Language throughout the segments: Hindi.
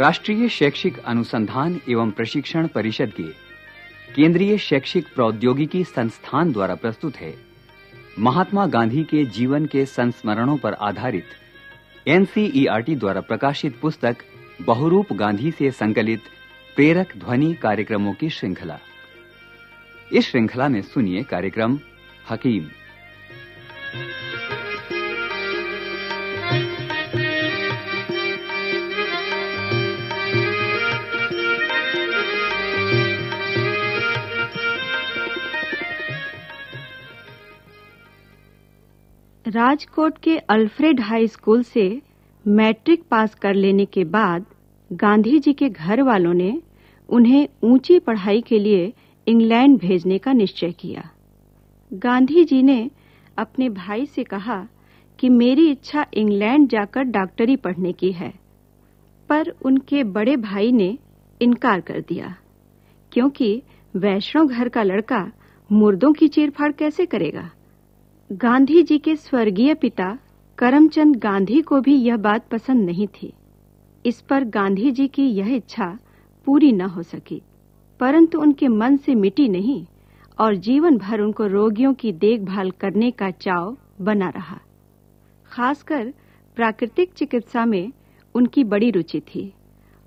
राष्ट्रीय शैक्षिक अनुसंधान एवं प्रशिक्षण परिषद के केंद्रीय शैक्षिक प्रौद्योगिकी संस्थान द्वारा प्रस्तुत है। महात्मा गांधी के जीवन के संस्मरणों पर आधारित एनसीईआरटी द्वारा प्रकाशित पुस्तक बहुरूप गांधी से संकलित प्रेरक ध्वनि कार्यक्रमों की श्रृंखला। इस श्रृंखला में सुनिए कार्यक्रम हकीम। राजकोट के अल्फ्रेड हाई स्कूल से मैट्रिक पास कर लेने के बाद गांधी जी के घर वालों ने उन्हें ऊँची पढ़ाई के लिए इंग्लैंड भेजने का निश्चय किया। गांधी जी ने अपने भाई से कहा कि मेरी इच्छा इंग्लैंड जाकर डॉक्टरी पढ़ने की है, पर उनके बड़े भाई ने इनकार कर दिया, क्योंकि वैष्णव घर का लड़का मुर्दों की चीरफाड़ कैसे करेगा? गांधी जी के स्वर्गीय पिता करमचंद गांधी को भी यह बात पसंद नहीं थी। इस पर गांधी जी की यह इच्छा पूरी न हो सकी। परंतु उनके मन से मिटी नहीं और जीवन भर उनको रोगियों की देखभाल करने का चाव बना रहा। खासकर प्राकृतिक चिकित्सा में उनकी बड़ी रुचि थी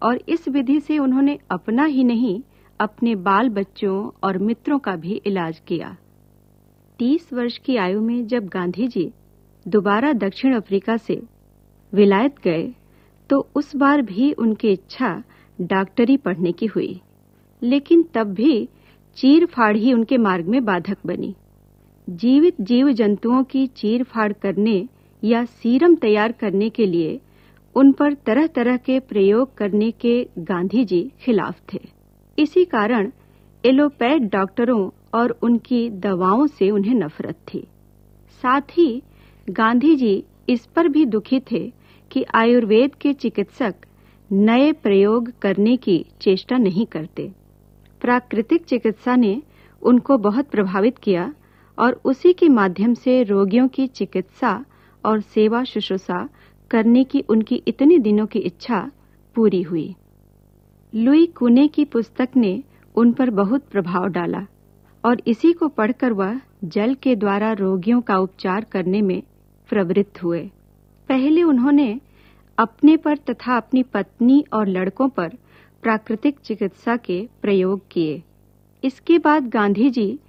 और इस विधि से उन्होंने अपना ही नहीं, अपने बाल बच्चों और मित्रों का भी इलाज किया। तीस वर्ष की आयु में जब गांधी जी दोबारा दक्षिण अफ्रीका से विलायत गए तो उस बार भी उनकी इच्छा डॉक्टरी पढ़ने की हुई। लेकिन तब भी चीर फाड़ ही उनके मार्ग में बाधक बनी। जीवित जीव जंतुओं की चीर फाड़ करने या सीरम तैयार करने के लिए उन पर तरह तरह के प्रयोग करने के गांधी जी खिलाफ थे। इसी कारण एलोपैथ डॉक्टरों और उनकी दवाओं से उन्हें नफरत थी। साथ ही गांधी जी इस पर भी दुखी थे कि आयुर्वेद के चिकित्सक नए प्रयोग करने की चेष्टा नहीं करते। प्राकृतिक चिकित्सा ने उनको बहुत प्रभावित किया और उसी के माध्यम से रोगियों की चिकित्सा और सेवा शुश्रूषा करने की उनकी इतने दिनों की इच्छा पूरी हुई। लुई कुने की पुस्तक ने उन पर बहुत प्रभाव डाला। और इसी को पढ़कर वह जल के द्वारा रोगियों का उपचार करने में प्रवृत्त हुए। पहले उन्होंने अपने पर तथा अपनी पत्नी और लड़कों पर प्राकृतिक चिकित्सा के प्रयोग किए। इसके बाद गांधी जी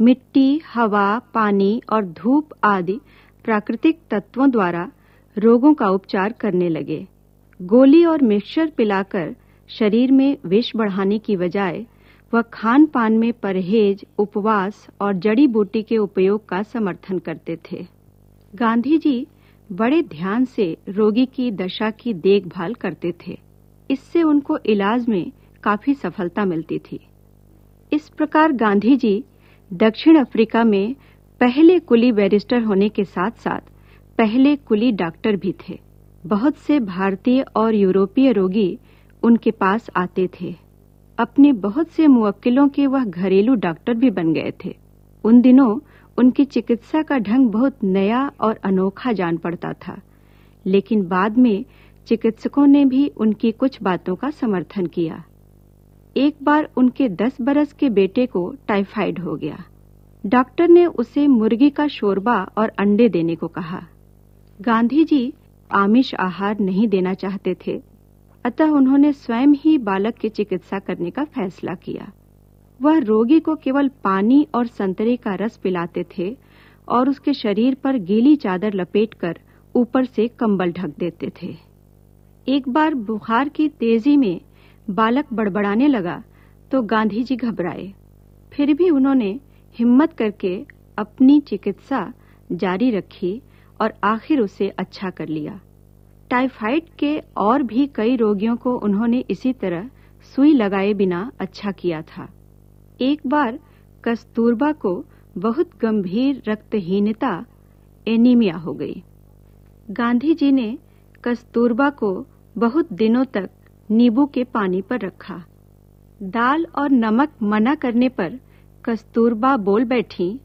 मिट्टी, हवा, पानी और धूप आदि प्राकृतिक तत्वों द्वारा रोगों का उपचार करने लगे। गोली और मिक्सचर पिलाकर शरीर में विष बढ़ाने की बजाय वह खान पान में परहेज, उपवास और जड़ी बूटी के उपयोग का समर्थन करते थे। गांधी जी बड़े ध्यान से रोगी की दशा की देखभाल करते थे। इससे उनको इलाज में काफ़ी सफलता मिलती थी। इस प्रकार गांधी जी दक्षिण अफ्रीका में पहले कुली बैरिस्टर होने के साथ-साथ पहले कुली डॉक्टर भी थे। बहुत से भारतीय और यूरोपीय रोगी उनके पास आते थे। अपने बहुत से मुवक्किलों के वह घरेलू डॉक्टर भी बन गए थे। उन दिनों उनकी चिकित्सा का ढंग बहुत नया और अनोखा जान पड़ता था। लेकिन बाद में चिकित्सकों ने भी उनकी कुछ बातों का समर्थन किया। एक बार उनके दस बरस के बेटे को टाइफाइड हो गया। डॉक्टर ने उसे मुर्गी का शोरबा और अंडे देने को कहा। गांधी जी आमिष आहार नहीं देना चाहते थे। अतः उन्होंने स्वयं ही बालक की चिकित्सा करने का फैसला किया। वह रोगी को केवल पानी और संतरे का रस पिलाते थे और उसके शरीर पर गीली चादर लपेटकर ऊपर से कंबल ढक देते थे। एक बार बुखार की तेज़ी में बालक बड़बड़ाने लगा तो गांधी जी घबराए। फिर भी उन्होंने हिम्मत करके अपनी चिकित्सा जारी रखी और आखिर उसे अच्छा कर लिया। टाइफाइड के और भी कई रोगियों को उन्होंने इसी तरह सुई लगाए बिना अच्छा किया था। एक बार कस्तूरबा को बहुत गंभीर रक्तहीनता, एनीमिया हो गई। गांधी जी ने कस्तूरबा को बहुत दिनों तक नींबू के पानी पर रखा। दाल और नमक मना करने पर कस्तूरबा बोल बैठी,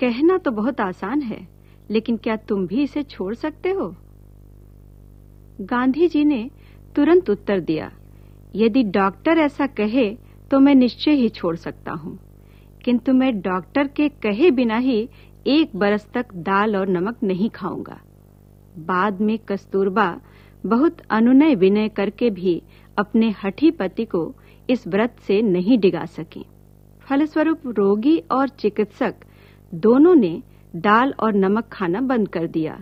कहना तो बहुत आसान है, लेकिन क्या तुम भी इसे छोड़ सकते हो? गांधी जी ने तुरंत उत्तर दिया, यदि डॉक्टर ऐसा कहे तो मैं निश्चय ही छोड़ सकता हूँ। किंतु मैं डॉक्टर के कहे बिना ही एक बरस तक दाल और नमक नहीं खाऊँगा। बाद में कस्तूरबा बहुत अनुनय विनय करके भी अपने हठी पति को इस व्रत से नहीं डिगा सकी। फलस्वरूप रोगी और चिकित्सक दोनों ने दाल और नमक खाना बंद कर दिया।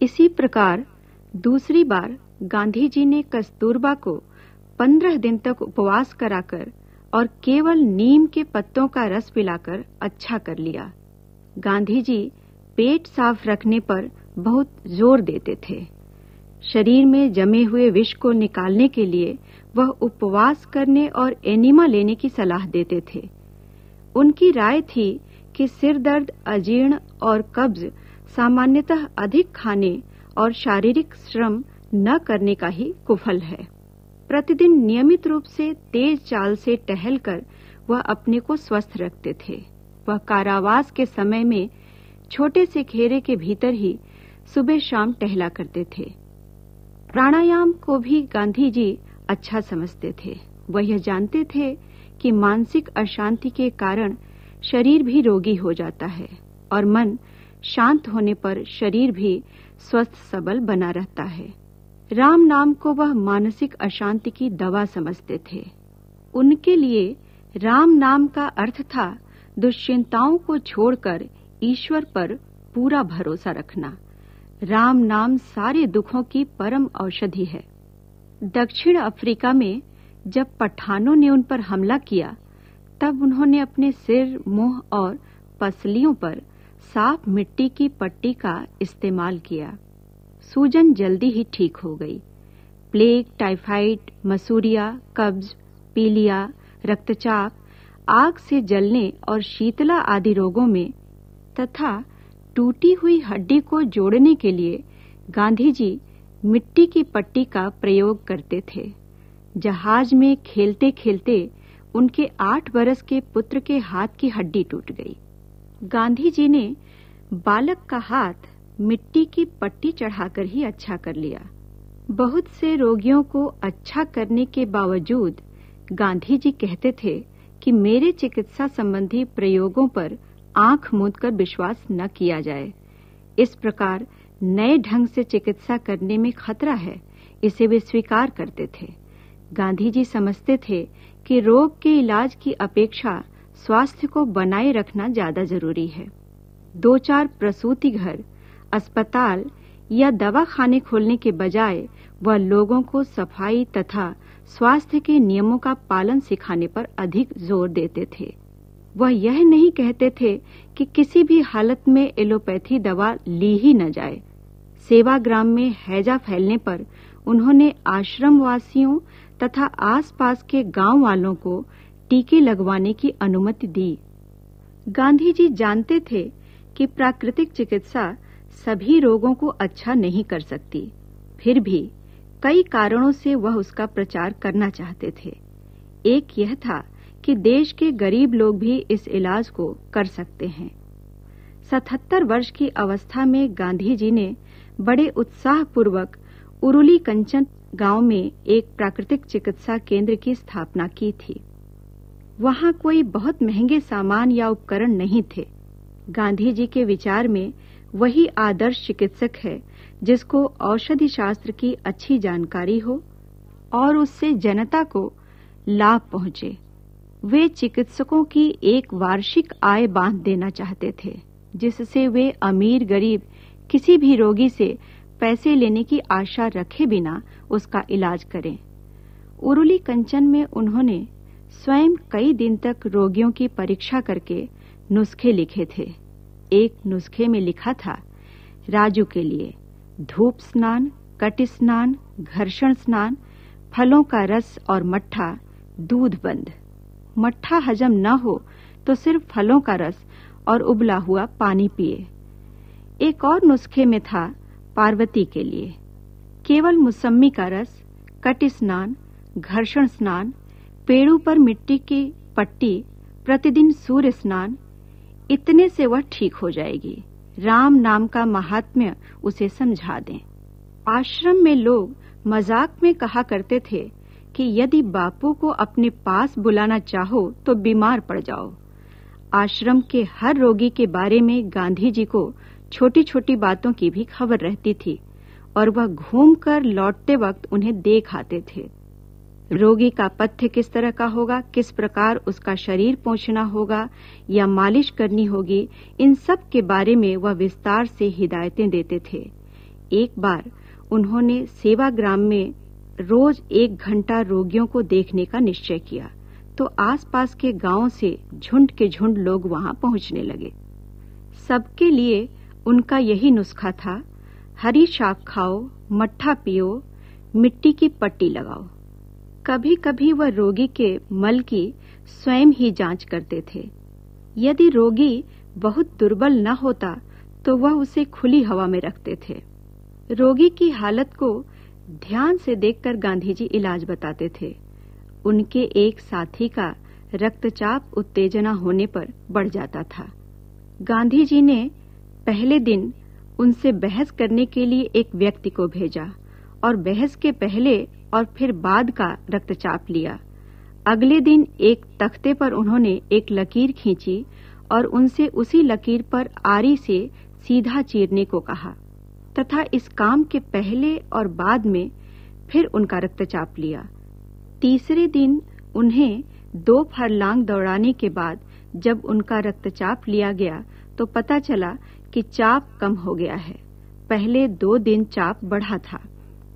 इसी प्रकार दूसरी बार गांधी जी ने कस्तूरबा को पंद्रह दिन तक उपवास कराकर और केवल नीम के पत्तों का रस पिलाकर अच्छा कर लिया। गांधी जी पेट साफ़ रखने पर बहुत ज़ोर देते थे। शरीर में जमे हुए विष को निकालने के लिए वह उपवास करने और एनिमा लेने की सलाह देते थे। उनकी राय थी कि सिर दर्द अजीर्ण और कब्ज सामान्यतः अधिक खाने और शारीरिक श्रम न करने का ही कुफल है। प्रतिदिन नियमित रूप से तेज चाल से टहलकर वह अपने को स्वस्थ रखते थे। वह कारावास के समय में छोटे से घेरे के भीतर ही सुबह शाम टहला करते थे। प्राणायाम को भी गांधी जी अच्छा समझते थे। वह यह जानते थे कि मानसिक अशांति के कारण शरीर भी रोगी हो जाता है और मन शांत होने पर शरीर भी स्वस्थ सबल बना रहता है। राम नाम को वह मानसिक अशांति की दवा समझते थे। उनके लिए राम नाम का अर्थ था दुश्चिंताओं को छोड़कर ईश्वर पर पूरा भरोसा रखना। राम नाम सारे दुखों की परम औषधि है। दक्षिण अफ्रीका में जब पठानों ने उन पर हमला किया, तब उन्होंने अपने सिर, मुँह और पसलियों पर साफ़ मिट्टी की पट्टी का इस्तेमाल किया। सूजन जल्दी ही ठीक हो गई। प्लेग, टाइफाइड, मसूरिया, कब्ज, पीलिया, रक्तचाप, आग से जलने और शीतला आदि रोगों में तथा टूटी हुई हड्डी को जोड़ने के लिए गांधी जी मिट्टी की पट्टी का प्रयोग करते थे। जहाज़ में खेलते खेलते उनके आठ बरस के पुत्र के हाथ की हड्डी टूट गई। गांधी जी ने बालक का हाथ मिट्टी की पट्टी चढ़ाकर ही अच्छा कर लिया। बहुत से रोगियों को अच्छा करने के बावजूद गांधी जी कहते थे कि मेरे चिकित्सा संबंधी प्रयोगों पर आँख मूंद कर विश्वास न किया जाए। इस प्रकार नए ढंग से चिकित्सा करने में खतरा है, इसे वे स्वीकार करते थे। गांधी जी समझते थे कि रोग के इलाज की अपेक्षा स्वास्थ्य को बनाए रखना ज़्यादा ज़रूरी है। दो चार प्रसूति घर, अस्पताल या दवा खाने खोलने के बजाय वह लोगों को सफ़ाई तथा स्वास्थ्य के नियमों का पालन सिखाने पर अधिक ज़ोर देते थे। वह यह नहीं कहते थे कि किसी भी हालत में एलोपैथी दवा ली ही न जाए। सेवाग्राम में हैजा फैलने पर उन्होंने आश्रम वासियों तथा आसपास के गाँव वालों को टीके लगवाने की अनुमति दी। गांधी जी जानते थे कि प्राकृतिक चिकित्सा सभी रोगों को अच्छा नहीं कर सकती। फिर भी कई कारणों से वह उसका प्रचार करना चाहते थे। एक यह था कि देश के गरीब लोग भी इस इलाज को कर सकते हैं। सतहत्तर वर्ष की अवस्था में गांधी जी ने बड़े उत्साहपूर्वक उरुली कंचन गाँव में एक प्राकृतिक चिकित्सा केंद्र की स्थापना की थी। वहाँ कोई बहुत महँगे सामान या उपकरण नहीं थे। गांधी जी के विचार में वही आदर्श चिकित्सक है, जिसको औषधि शास्त्र की अच्छी जानकारी हो और उससे जनता को लाभ पहुँचे। वे चिकित्सकों की एक वार्षिक आय बाँध देना चाहते थे, जिससे वे अमीर गरीब किसी भी रोगी से पैसे लेने की आशा रखे बिना उसका इलाज करें। उरुली कंचन में उन्होंने स्वयं कई दिन तक रोगियों की परीक्षा करके नुस्खे लिखे थे। एक नुस्खे में लिखा था, राजू के लिए धूप स्नान, कट स्नान, घर्षण स्नान, फलों का रस और मट्ठा, दूध बंद। मट्ठा हजम न हो तो सिर्फ़ फलों का रस और उबला हुआ पानी पिए। एक और नुस्खे में था पार्वती के लिए। केवल मुसम्मी का रस, कट स्नान, घर्षण स्नान पेड़ों पर मिट्टी की पट्टी प्रतिदिन सूर्य स्नान, इतने से वह ठीक हो जाएगी। राम नाम का महात्म्य उसे समझा दें। आश्रम में लोग मज़ाक में कहा करते थे कि यदि बापू को अपने पास बुलाना चाहो तो बीमार पड़ जाओ। आश्रम के हर रोगी के बारे में गांधी जी को छोटी-छोटी बातों की भी खबर रहती थी और वह घूमकर लौटते वक्त उन्हें देख आते थे। रोगी का पथ्य किस तरह का होगा, किस प्रकार उसका शरीर पहुँचना होगा या मालिश करनी होगी, इन सब के बारे में वह विस्तार से हिदायतें देते थे। एक बार उन्होंने सेवाग्राम में रोज एक घंटा रोगियों को देखने का निश्चय किया तो आसपास के गाँवों से झुंड के झुंड लोग वहाँ पहुँचने लगे। सबके लिए उनका यही नुस्खा था, हरी शाक खाओ, मट्ठा पियो, मिट्टी की पट्टी लगाओ। कभी-कभी वह रोगी के मल की स्वयं ही जाँच करते थे। यदि रोगी बहुत दुर्बल न होता तो वह उसे खुली हवा में रखते थे। रोगी की हालत को ध्यान से देखकर गांधी जी इलाज बताते थे। उनके एक साथी का रक्तचाप उत्तेजना होने पर बढ़ जाता था। गांधी जी ने पहले दिन उनसे बहस करने के लिए एक व्यक्ति को भेजा। और बहस के पहले और फिर बाद का रक्तचाप लिया। अगले दिन एक तख्ते पर उन्होंने एक लकीर खींची और उनसे उसी लकीर पर आरी से सीधा चीरने को कहा, तथा इस काम के पहले और बाद में फिर उनका रक्तचाप लिया। तीसरे दिन उन्हें दो फरलांग दौड़ाने के बाद जब उनका रक्तचाप लिया गया तो पता चला कि चाप कम हो गया है। पहले दो दिन चाप बढ़ा था।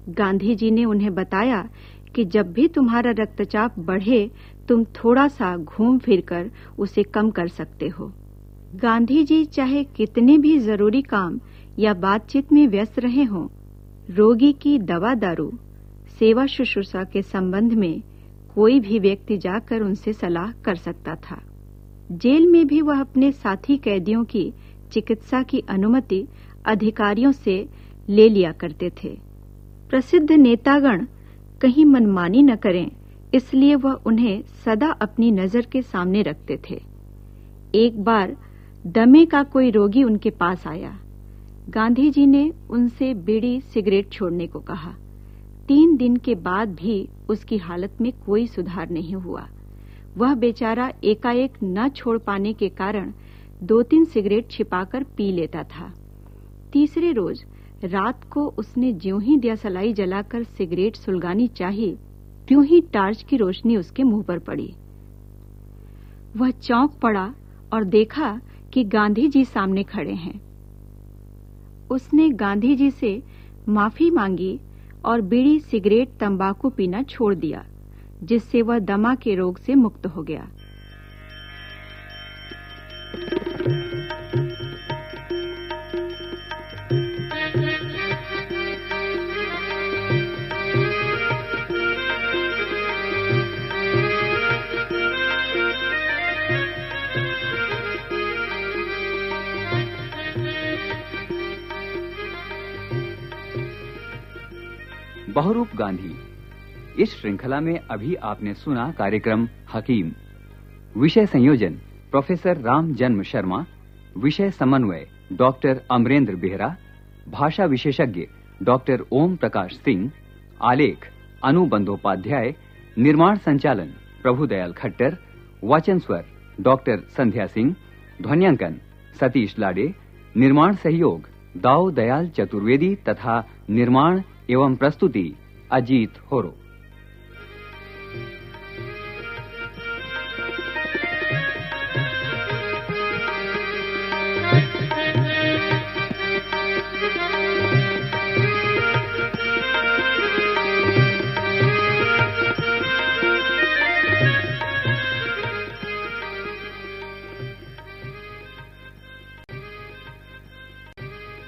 गांधी जी ने उन्हें बताया कि जब भी तुम्हारा रक्तचाप बढ़े, तुम थोड़ा सा घूम फिरकर उसे कम कर सकते हो। गांधी जी चाहे कितने भी ज़रूरी काम या बातचीत में व्यस्त रहे हों, रोगी की दवा दारू सेवा शुश्रूषा के संबंध में कोई भी व्यक्ति जाकर उनसे सलाह कर सकता था। जेल में भी वह अपने साथी कैदियों की चिकित्सा की अनुमति अधिकारियों से ले लिया करते थे। प्रसिद्ध नेतागण कहीं मनमानी न करें, इसलिए वह उन्हें सदा अपनी नज़र के सामने रखते थे। एक बार दमे का कोई रोगी उनके पास आया। गांधी जी ने उनसे बीड़ी सिगरेट छोड़ने को कहा। तीन दिन के बाद भी उसकी हालत में कोई सुधार नहीं हुआ। वह बेचारा एकाएक न छोड़ पाने के कारण दो तीन सिगरेट छिपाकर पी लेता था। तीसरे रोज रात को उसने ज्यों ही दिया सलाई जलाकर सिगरेट सुलगानी चाही, त्यों ही टार्च की रोशनी उसके मुँह पर पड़ी। वह चौंक पड़ा और देखा कि गांधी जी सामने खड़े हैं। उसने गांधी जी से माफ़ी मांगी और बीड़ी सिगरेट तंबाकू पीना छोड़ दिया, जिससे वह दमा के रोग से मुक्त हो गया। गांधी। इस श्रृंखला में अभी आपने सुना कार्यक्रम हकीम। विषय संयोजन, प्रोफेसर राम जन्म शर्मा। विषय समन्वय, डॉक्टर अमरेंद्र बेहरा। भाषा विशेषज्ञ, डॉक्टर ओम प्रकाश सिंह। आलेख, अनु बंदोपाध्याय। निर्माण संचालन प्रभुदयाल खट्टर। वाचन स्वर, डॉक्टर संध्या सिंह। ध्वन्यांकन, सतीश लाडे। निर्माण सहयोग, दाऊ दयाल चतुर्वेदी तथा निर्माण एवं प्रस्तुति अजीत होरो।